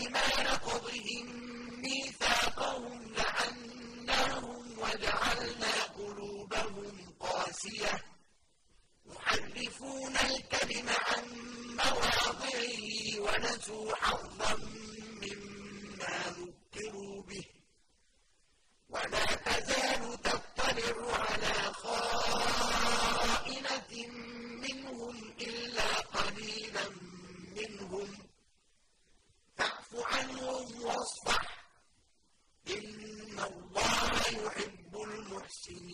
بِمَا نَقْضِهِم مِّيثَاقَهُمْ لَعَنَّاهُمْ وَجَعَلْنَا قُلُوبَهُمْ قَاسِيَةً. يُحَرِّفُونَ الْكَلِمَ عَن مَّوَاضِعِهِ وَنَسُوا حَظًّا واصفح إن الله يحب المحسنين.